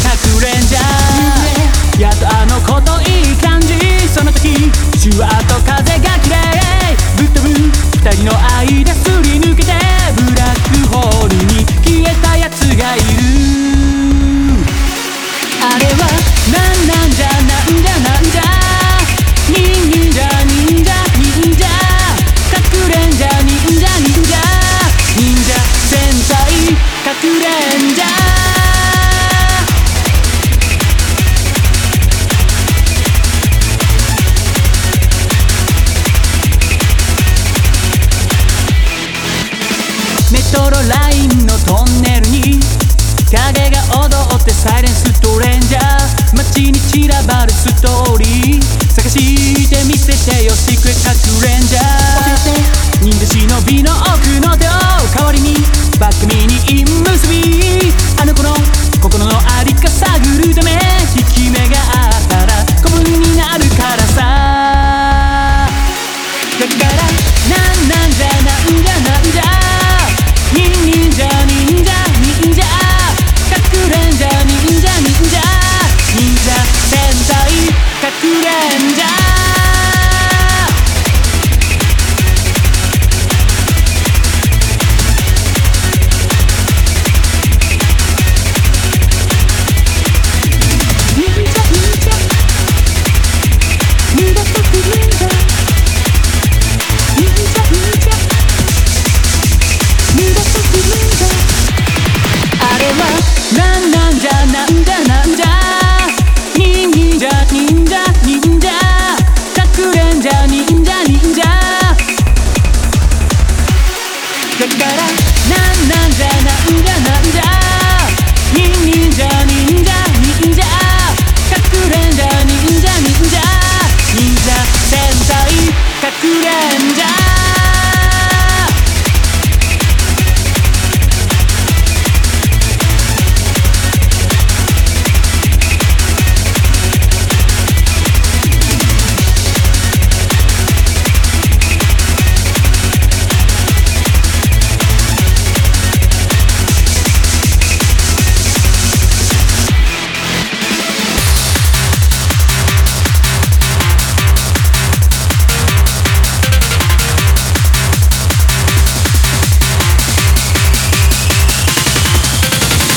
かくれんじゃ。やっとあの子といい感じ。その時シュワーと風が綺麗。ぶっ飛ぶ二人の愛ですり抜けて。ブラックホールに消えたやつがいる。あれはなんなんじゃなんじゃなんじゃ。忍者忍者忍者。かくれんじゃ忍者忍者。忍者戦隊かくれんじゃ。影が踊ってサイレンストレンジャー。街に散らばるストーリー。探してみせてよシークレットレンジャー。なんなんじゃなんだなんだ忍者忍者忍者かくれんじゃ忍者忍者。だからなんなんじゃなんだな忍者忍者。